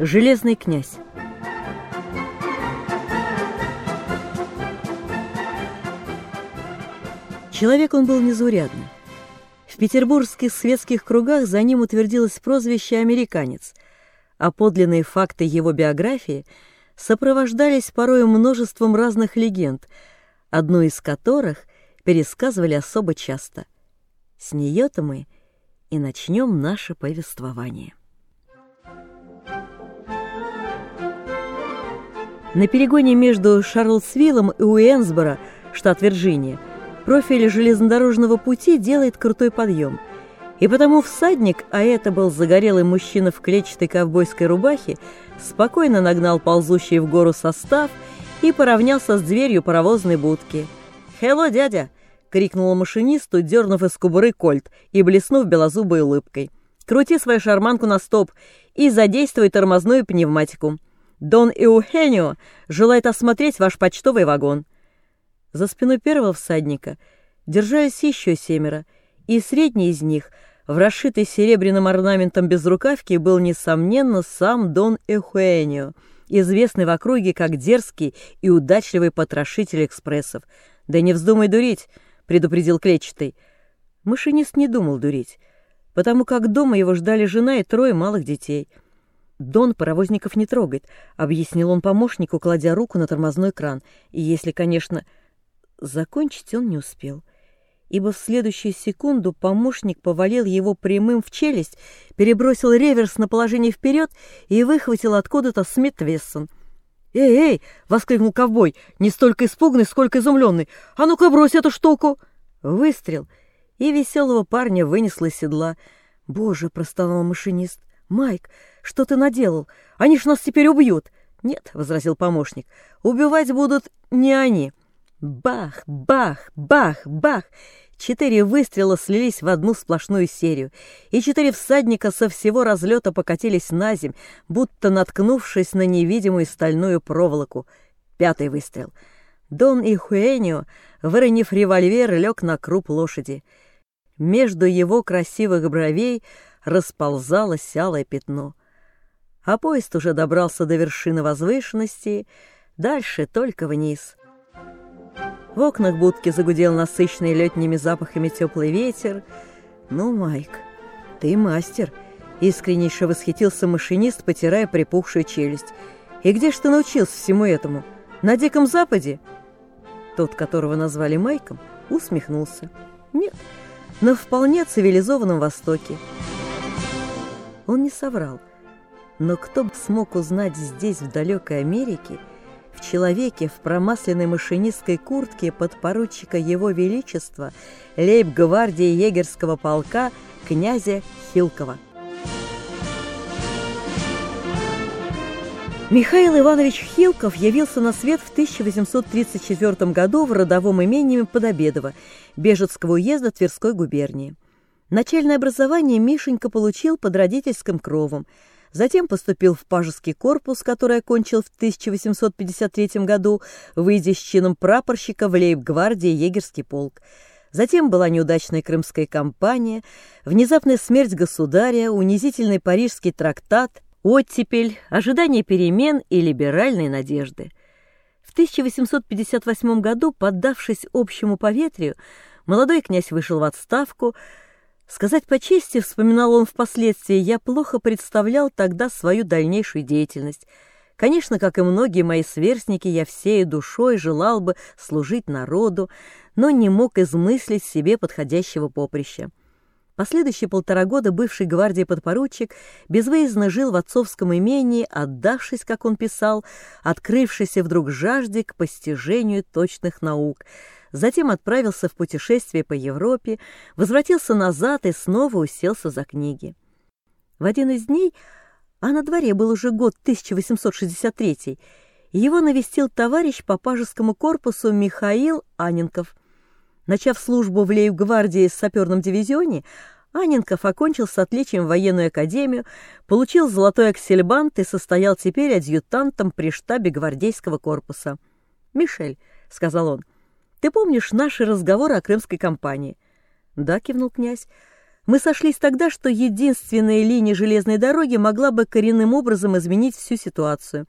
Железный князь. Человек он был незаурядный. В петербургских светских кругах за ним утвердилось прозвище «американец», а подлинные факты его биографии сопровождались порой множеством разных легенд, одну из которых пересказывали особо часто. С нее-то мы и начнем наше повествование. На перегоне между Шарлсвиллом и Уэнсборо, штат Вирджиния, профиль железнодорожного пути делает крутой подъем. И потому всадник, а это был загорелый мужчина в клетчатой ковбойской рубахе, спокойно нагнал ползущий в гору состав и поравнялся с дверью паровозной будки. «Хелло, дядя!» — крикнула машинисту, дернув из кубуры кольт и блеснув белозубой улыбкой. «Крути свою шарманку на стоп и задействуй тормозную пневматику. Дон Иухенио желает осмотреть ваш почтовый вагон». За спиной первого всадника держались еще семеро, и средний из них, в расшитой серебряным орнаментом безрукавке, был, несомненно, сам Дон Иухенио, известный в округе как дерзкий и удачливый потрошитель экспрессов. «Да не вздумай дурить», — предупредил Клетчатый. Машинист не думал дурить, потому как дома его ждали жена и трое малых детей — «Дон паровозников не трогает», — объяснил он помощнику, кладя руку на тормозной кран. И если, конечно, закончить он не успел, ибо в следующую секунду помощник повалил его прямым в челюсть, перебросил реверс на положение вперед и выхватил откуда-то Смит Вессон. «Эй, эй!» — воскликнул ковбой, не столько испуганный, сколько изумленный. «А ну-ка брось эту штуку!» Выстрел, и веселого парня вынесло седла. «Боже!» — простонал машинист. «Майк, что ты наделал? Они ж нас теперь убьют!» «Нет», — возразил помощник, — «убивать будут не они». Бах, бах, бах, бах! Четыре выстрела слились в одну сплошную серию, и четыре всадника со всего разлета покатились на земь, будто наткнувшись на невидимую стальную проволоку. Пятый выстрел. Дон и Хуэнио, выронив револьвер, лег на круп лошади. Между его красивых бровей расползалось алое пятно. А поезд уже добрался до вершины возвышенности, дальше только вниз. В окнах будки загудел насыщенный летними запахами теплый ветер. «Ну, Майк, ты мастер!» — искреннейше восхитился машинист, потирая припухшую челюсть. «И где ж ты научился всему этому? На Диком Западе?» Тот, которого назвали Майком, усмехнулся. «Нет, на вполне цивилизованном Востоке». Он не соврал. Но кто бы смог узнать здесь, в далекой Америке, в человеке в промасленной машинистской куртке подпоручика Его Величества, лейб-гвардии егерского полка князя Хилкова. Михаил Иванович Хилков явился на свет в 1834 году в родовом имении Подобедово, Бежецкого уезда Тверской губернии. Начальное образование Мишенька получил под родительским кровом. Затем поступил в пажеский корпус, который окончил в 1853 году, выйдя с чином прапорщика в лейб-гвардии егерский полк. Затем была неудачная крымская кампания, внезапная смерть государя, унизительный парижский трактат, оттепель, ожидание перемен и либеральные надежды. В 1858 году, поддавшись общему поветрию, молодой князь вышел в отставку, Сказать по чести, вспоминал он впоследствии, я плохо представлял тогда свою дальнейшую деятельность. Конечно, как и многие мои сверстники, я всей душой желал бы служить народу, но не мог измыслить себе подходящего поприща. Последующие полтора года бывший гвардии подпоручик безвыездно жил в отцовском имении, отдавшись, как он писал, открывшейся вдруг жажде к постижению точных наук — затем отправился в путешествие по Европе, возвратился назад и снова уселся за книги. В один из дней, а на дворе был уже год 1863, его навестил товарищ по пажескому корпусу Михаил Аненков. Начав службу в лейб-гвардии в саперном дивизионе, Аненков окончил с отличием военную академию, получил золотой аксельбант и состоял теперь адъютантом при штабе гвардейского корпуса. «Мишель», — сказал он, — ты помнишь наши разговоры о крымской кампании?» «Да», — кивнул князь. Мы сошлись тогда, что единственная линия железной дороги могла бы коренным образом изменить всю ситуацию.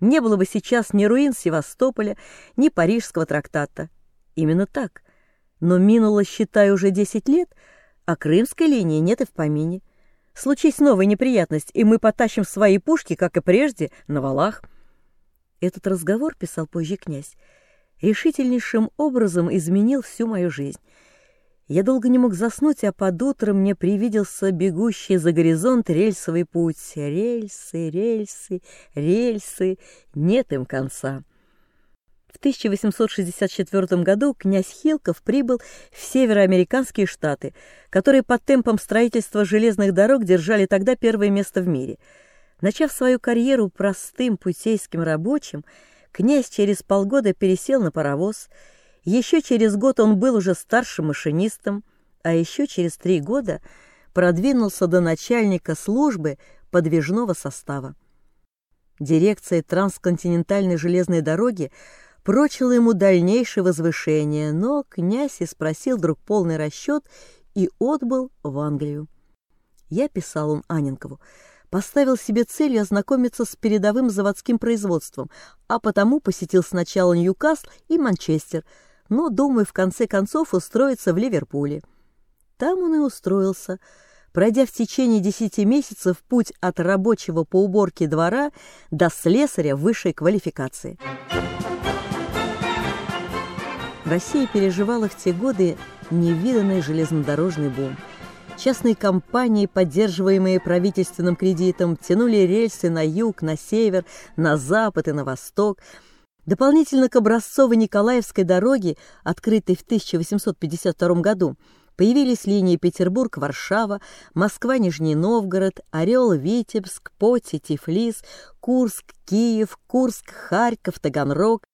Не было бы сейчас ни руин Севастополя, ни Парижского трактата. Именно так. Но минуло, считай, уже 10 лет, а крымской линии нет и в помине. Случись новая неприятность, и мы потащим свои пушки, как и прежде, на валах. Этот разговор, писал позже князь, решительнейшим образом изменил всю мою жизнь. Я долго не мог заснуть, а под утро мне привиделся бегущий за горизонт рельсовый путь. Рельсы, рельсы, рельсы, нет им конца. В 1864 году князь Хилков прибыл в североамериканские штаты, которые по темпам строительства железных дорог держали тогда первое место в мире. Начав свою карьеру простым путейским рабочим, князь через полгода пересел на паровоз – еще через год он был уже старшим машинистом, а еще через три года продвинулся до начальника службы подвижного состава. Дирекция трансконтинентальной железной дороги прочила ему дальнейшее возвышение, но князь и спросил вдруг полный расчет и отбыл в Англию. Я писал он Аненкову, поставил себе целью ознакомиться с передовым заводским производством, а потому посетил сначала Ньюкасл и Манчестер – но, думаю, в конце концов устроиться в Ливерпуле. Там он и устроился, пройдя в течение десяти месяцев путь от рабочего по уборке двора до слесаря высшей квалификации. Россия переживала в те годы невиданный железнодорожный бум. Частные компании, поддерживаемые правительственным кредитом, тянули рельсы на юг, на север, на запад и на восток – Дополнительно к образцово-николаевской дороге, открытой в 1852 году, появились линии Петербург-Варшава, Москва-Нижний Новгород, Орел-Витебск, Поти, Тифлис, Курск, Киев, Курск, Харьков, Таганрог,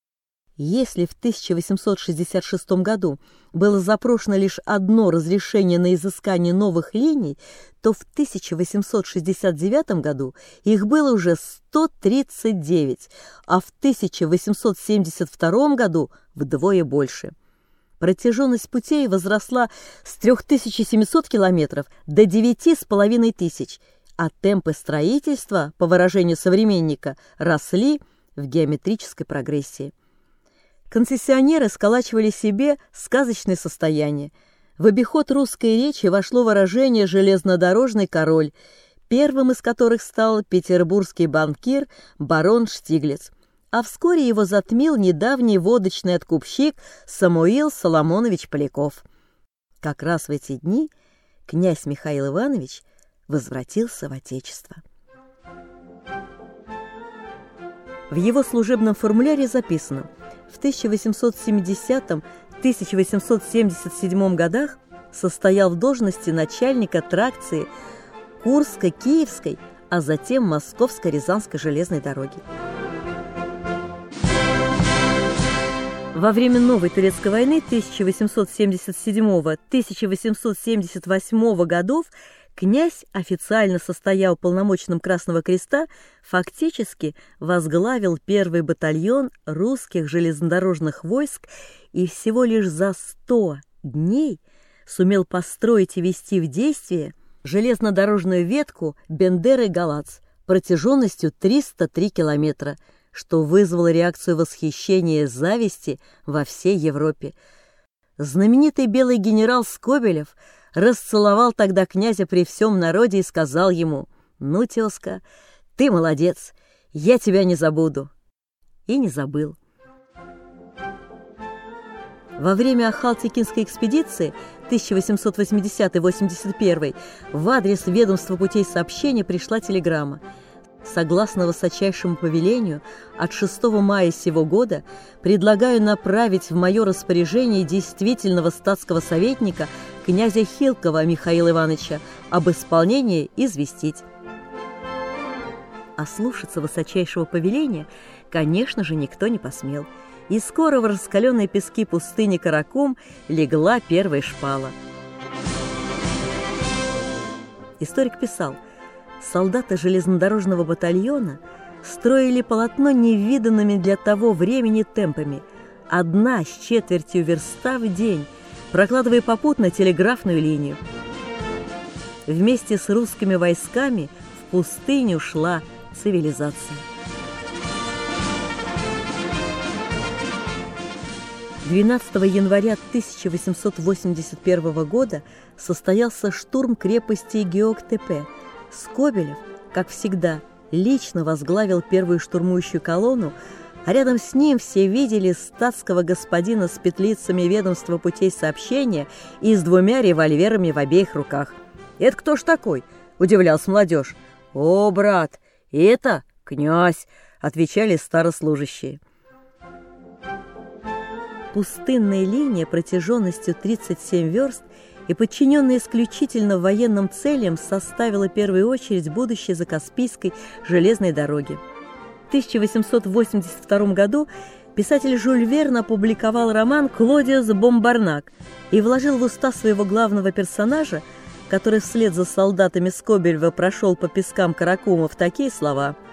если в 1866 году было запрошено лишь одно разрешение на изыскание новых линий, то в 1869 году их было уже 139, а в 1872 году вдвое больше. Протяженность путей возросла с 3700 километров до 9500, а темпы строительства, по выражению современника, росли в геометрической прогрессии. Концессионеры сколачивали себе сказочное состояние. В обиход русской речи вошло выражение «железнодорожный король», первым из которых стал петербургский банкир барон Штиглиц, а вскоре его затмил недавний водочный откупщик Самуил Соломонович Поляков. Как раз в эти дни князь Михаил Иванович возвратился в Отечество. В его служебном формуляре записано – в 1870-1877 годах состоял в должности начальника тракции Курско-Киевской, а затем Московско-Рязанской железной дороги. Во время Новой Турецкой войны 1877-1878 годов князь, официально состоял полномочным Красного Креста, фактически возглавил первый батальон русских железнодорожных войск и всего лишь за сто дней сумел построить и вести в действие железнодорожную ветку Бендеры-Галац протяженностью 303 километра, что вызвало реакцию восхищения и зависти во всей Европе. Знаменитый белый генерал Скобелев – расцеловал тогда князя при всем народе и сказал ему, «Ну, тезка, ты молодец, я тебя не забуду». И не забыл. Во время Ахалтикинской экспедиции 1880-81 в адрес ведомства путей сообщения пришла телеграмма – Согласно высочайшему повелению, от 6 мая сего года предлагаю направить в мое распоряжение действительного статского советника князя Хилкова Михаила Ивановича об исполнении известить. А слушаться высочайшего повеления, конечно же, никто не посмел. И скоро в раскаленные пески пустыни Каракум легла первая шпала. Историк писал – солдаты железнодорожного батальона строили полотно невиданными для того времени темпами, одна с четвертью верста в день, прокладывая попутно телеграфную линию. вместе с русскими войсками в пустыню шла цивилизация. 12 января 1881 года состоялся штурм крепости Геоктепе. Скобелев, как всегда, лично возглавил первую штурмующую колонну, а рядом с ним все видели статского господина с петлицами ведомства путей сообщения и с двумя револьверами в обеих руках. «Это кто ж такой?» – удивлялся молодежь. «О, брат, это князь!» – отвечали старослужащие. Пустынная линия протяженностью 37 верст и подчиненная исключительно военным целям составила первую очередь будущее Закаспийской железной дороги. В 1882 году писатель Жюль Верн опубликовал роман «Клодиус Бомбарнак» и вложил в уста своего главного персонажа, который вслед за солдатами Скобельва прошел по пескам Каракумов, такие слова –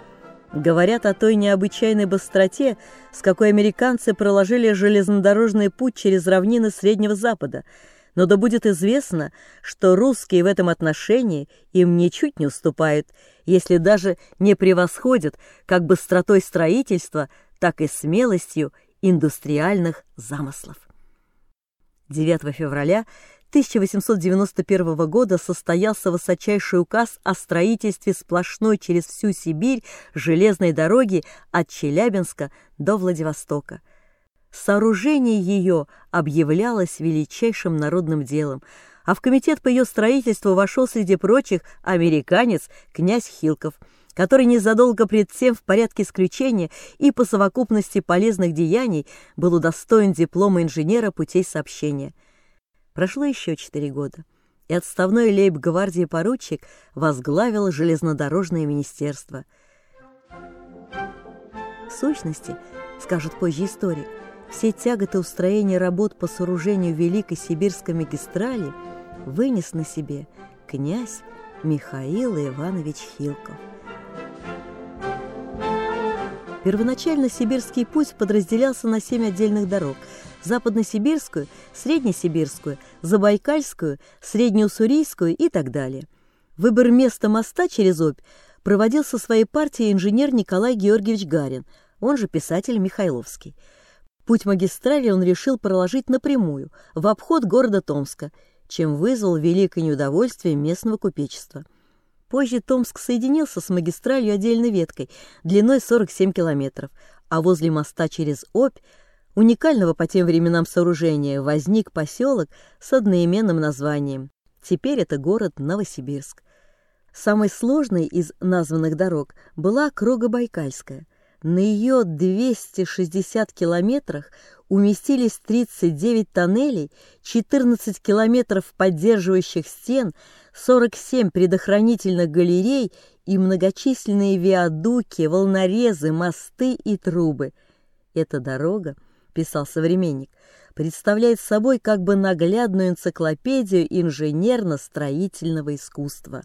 Говорят о той необычайной быстроте, с какой американцы проложили железнодорожный путь через равнины Среднего Запада. Но да будет известно, что русские в этом отношении им ничуть не уступают, если даже не превосходят как быстротой строительства, так и смелостью индустриальных замыслов. 9 февраля 1891 года состоялся высочайший указ о строительстве сплошной через всю Сибирь железной дороги от Челябинска до Владивостока. Сооружение ее объявлялось величайшим народным делом, а в комитет по ее строительству вошел среди прочих американец князь Хилков, который незадолго пред тем в порядке исключения и по совокупности полезных деяний был удостоен диплома инженера путей сообщения – Прошло еще четыре года, и отставной лейб-гвардии поручик возглавил железнодорожное министерство. В сущности, скажет позже историк, все тяготы устроения работ по сооружению Великой Сибирской магистрали вынес на себе князь Михаил Иванович Хилков. Первоначально сибирский путь подразделялся на семь отдельных дорог – западносибирскую, среднесибирскую, забайкальскую, среднеуссурийскую и так далее. Выбор места моста через Обь проводился своей партией инженер Николай Георгиевич Гарин, он же писатель Михайловский. Путь магистрали он решил проложить напрямую, в обход города Томска, чем вызвал великое неудовольствие местного купечества. Позже Томск соединился с магистралью отдельной веткой длиной 47 километров, а возле моста через Обь уникального по тем временам сооружения возник поселок с одноименным названием. Теперь это город Новосибирск. Самой сложной из названных дорог была Кругобайкальская. На ее 260 километрах уместились 39 тоннелей, 14 километров поддерживающих стен, 47 предохранительных галерей и многочисленные виадуки, волнорезы, мосты и трубы. Эта дорога – писал современник, представляет собой как бы наглядную энциклопедию инженерно-строительного искусства.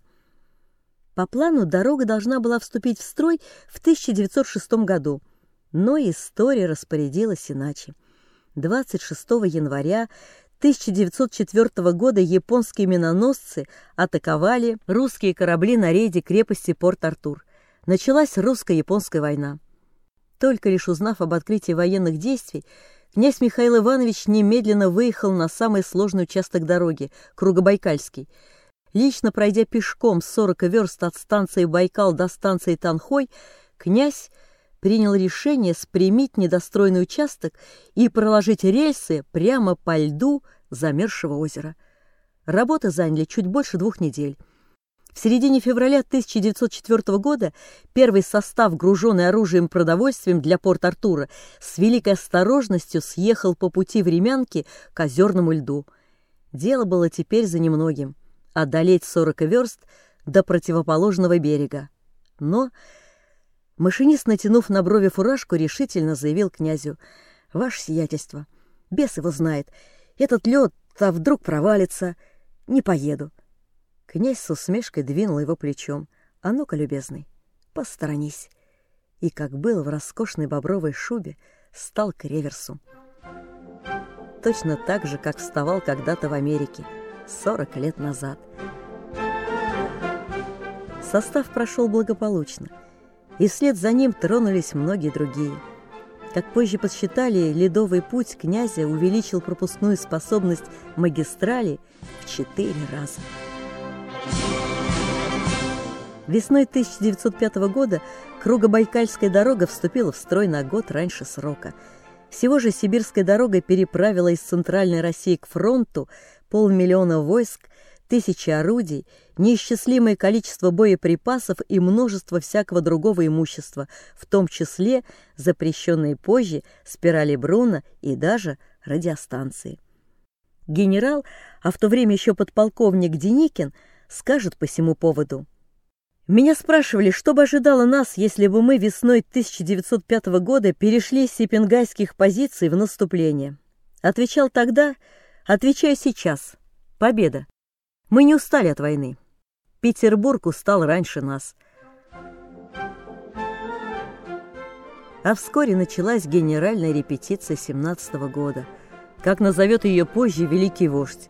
По плану дорога должна была вступить в строй в 1906 году, но история распорядилась иначе. 26 января 1904 года японские миноносцы атаковали русские корабли на рейде крепости Порт-Артур. Началась русско-японская война. Только лишь узнав об открытии военных действий, князь Михаил Иванович немедленно выехал на самый сложный участок дороги – Кругобайкальский. Лично пройдя пешком 40 верст от станции Байкал до станции Танхой, князь принял решение спрямить недостроенный участок и проложить рельсы прямо по льду замерзшего озера. Работы заняли чуть больше двух недель. В середине февраля 1904 года первый состав, груженный оружием и продовольствием для Порт-Артура, с великой осторожностью съехал по пути времянки к озерному льду. Дело было теперь за немногим — одолеть 40 верст до противоположного берега. Но машинист, натянув на брови фуражку, решительно заявил князю, «Ваше сиятельство, бес его знает, этот лед-то вдруг провалится, не поеду». Князь с усмешкой двинул его плечом. «А ну-ка, любезный, посторонись!» И, как был в роскошной бобровой шубе, стал к реверсу. Точно так же, как вставал когда-то в Америке, 40 лет назад. Состав прошел благополучно, и вслед за ним тронулись многие другие. Как позже подсчитали, ледовый путь князя увеличил пропускную способность магистрали в четыре раза. Весной 1905 года Кругобайкальская дорога вступила в строй на год раньше срока. Всего же Сибирская дорога переправила из Центральной России к фронту полмиллиона войск, тысячи орудий, неисчислимое количество боеприпасов и множество всякого другого имущества, в том числе запрещенные позже спирали Бруна и даже радиостанции. Генерал, а в то время еще подполковник Деникин, скажет по всему поводу – меня спрашивали, что бы ожидало нас, если бы мы весной 1905 года перешли с сипенгайских позиций в наступление. Отвечал тогда, отвечаю сейчас. Победа. Мы не устали от войны. Петербург устал раньше нас. А вскоре началась генеральная репетиция 17 года, как назовет ее позже великий вождь.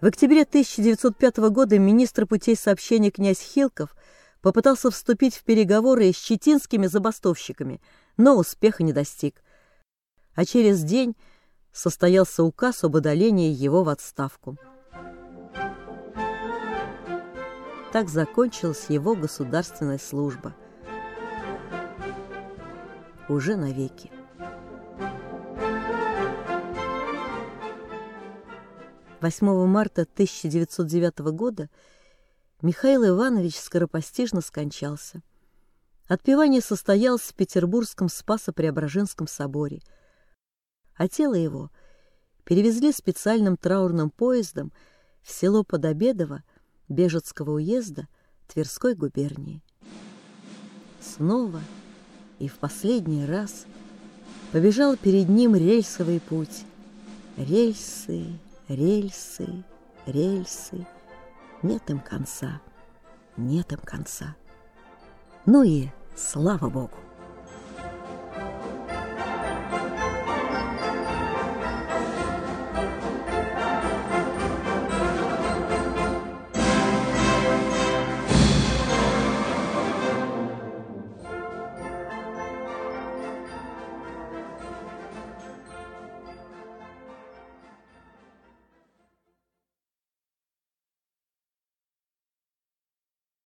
В октябре 1905 года министр путей сообщения князь Хилков попытался вступить в переговоры с читинскими забастовщиками, но успеха не достиг. А через день состоялся указ об удалении его в отставку. Так закончилась его государственная служба. Уже навеки. 8 марта 1909 года Михаил Иванович скоропостижно скончался. Отпевание состоялось в Петербургском Спасо-Преображенском соборе, а тело его перевезли специальным траурным поездом в село Подобедово Бежецкого уезда Тверской губернии. Снова и в последний раз побежал перед ним рельсовый путь. Рельсы, рельсы, рельсы, нет им конца, нет им конца. Ну и слава Богу!